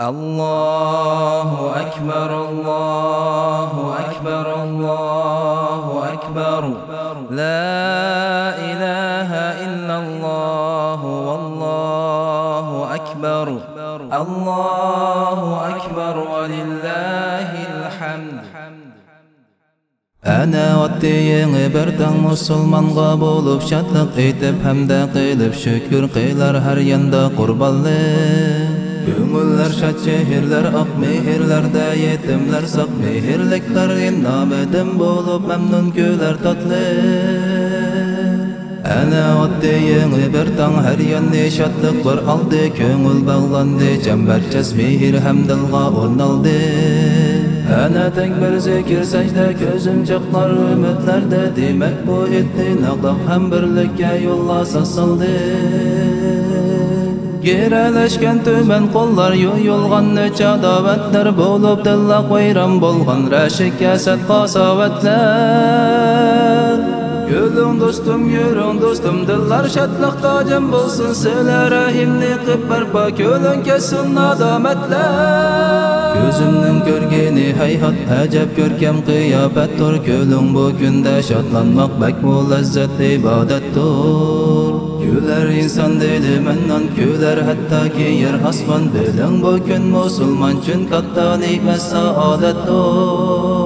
الله أكبر الله أكبر الله أكبر لا إله إلا الله والله أكبر الله أكبر ولله الحمد Әнә отдейін бірдің мұсылманға болып шатлық етіп, әмді қиліп, шүкір қилар әр янда құрбалы. Ko'ngillar shod chehrlar oq mehrlarda yetimlar soq mehrliklar innomidim bo'lib mamnun kular totli Ana otdi yangi bir tang har yanda shodlik bir oldi ko'ngil bog'landi chambarchas mehr hamdilga o'rnaldi Ana tek bir zikir secde gözüm çaklar. Ümitlerde Demek bu ettin ağlak hem birlikке yolla sasıldı Герәләшкән төмен қоллар юйылған нөч адавәтләр болып дылла қойрам болған рәшік әсәт қасавәтләр Gülün dostum, yürün dostum, dillar şatlıqta cem bolsun Sile rahimni qıp barpa, gülün kesin nadametler. Gözümnün görgeni hayhat, acab görkem kıyafettir Gülün bu günde şatlanmak bek bu lezzet ibadettir Güler insan dili mennan güler hatta ki yer asman Bilin bu gün musulman çün katta nimet saadettir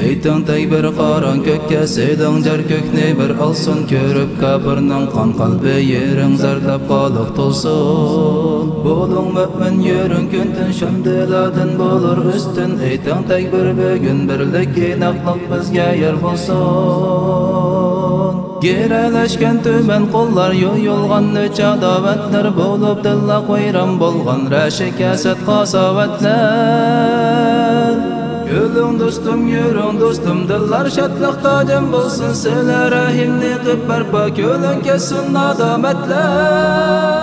Әйтің тәйбір қаран көкке седің жар көкне бір алсын көріп кәпірнің қан қалбе ерің зардап қалық толсын Болың мөмін ерің күнтін шөмделәдін болыр үстін. Әйтің тәйбір бүгін бірлік енақлық бізге ер болсын. Gereleşken tümen kollar yoyulgan nöçe davetler болып dilla қойрам болған. Reşi keset kasavetler Gülün dostum, yürün dostum, dillar şatlıqta cem bolsun Sile rahimni qıp barpa, gülün kessin nadametler.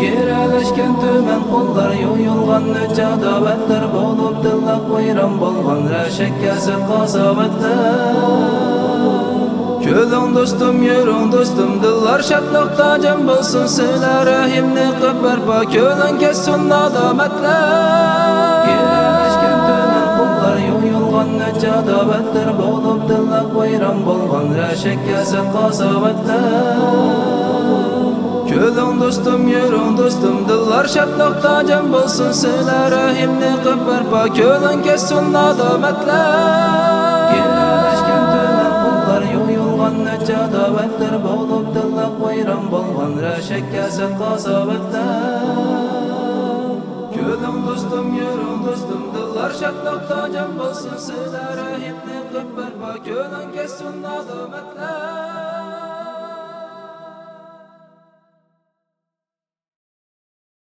Gereleşken tümen kollar yoyulgan neçe davetler Bolup dilla koyran bolgan. Reşik kesed Gülün dostum, yürün dostum, dillar şatlıqta cem bolsun Sile rahimni qıp barpa, gülün kessin nadametler Gereleşken tümen kollar yoyulgan neçe davetler Bolup dilla koyran bolgan kesed kasavetler. Gülün dostum, yürün dostum, dillar şatlıqta cem bolsun Sile rahimni qıp barpa, gülün kessin nadametler yoyulgan neçe davetler Bolup dilla koyran bolgan reşik kesed kasavetler Gülün dostum, yürün dostum, dillar şatlıqta cem bolsun Sile rahimni qıp barpa, gülün kessin nadametler